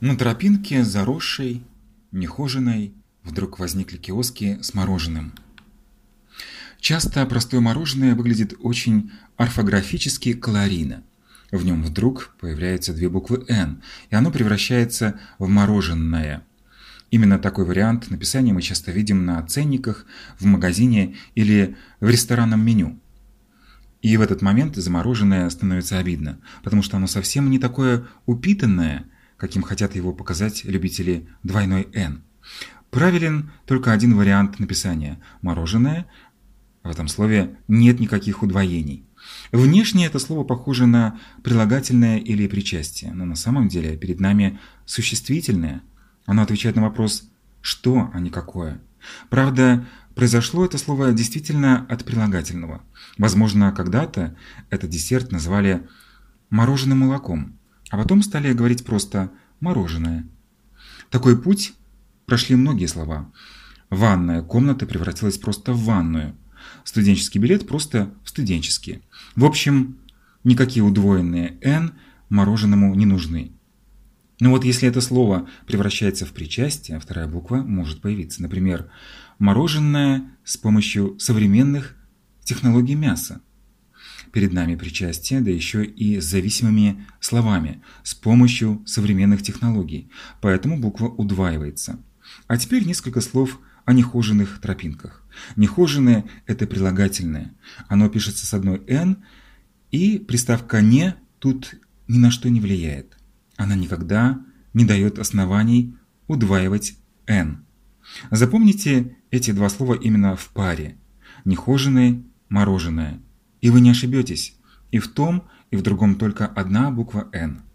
На тропинке, заросшей, нехоженной, вдруг возникли киоски с мороженым. Часто простое мороженое выглядит очень орфографически колорийно. В нем вдруг появляются две буквы «Н», и оно превращается в мороженое. Именно такой вариант написания мы часто видим на ценниках, в магазине или в ресторанном меню. И в этот момент замороженное становится обидно, потому что оно совсем не такое упитанное, каким хотят его показать любители двойной «Н». Правилен только один вариант написания – мороженое. В этом слове нет никаких удвоений. Внешне это слово похоже на прилагательное или причастие, но на самом деле перед нами существительное. Оно отвечает на вопрос «что», а не «какое». Правда, произошло это слово действительно от прилагательного. Возможно, когда-то этот десерт называли мороженым молоком, а потом стали говорить просто «мороженое». Такой путь прошли многие слова. Ванная комната превратилась просто в ванную. Студенческий билет просто в студенческий. В общем, никакие удвоенные «н» мороженому не нужны. Но вот если это слово превращается в причастие, вторая буква может появиться. Например, мороженое с помощью современных технологий мяса. Перед нами причастие, да еще и зависимыми словами, с помощью современных технологий, поэтому буква удваивается. А теперь несколько слов о нехоженных тропинках. Нехоженное – это прилагательное. Оно пишется с одной «н», и приставка «не» тут ни на что не влияет. Она никогда не дает оснований удваивать «н». Запомните эти два слова именно в паре. Нехоженое, мороженое. И вы не ошибетесь. И в том, и в другом только одна буква «н».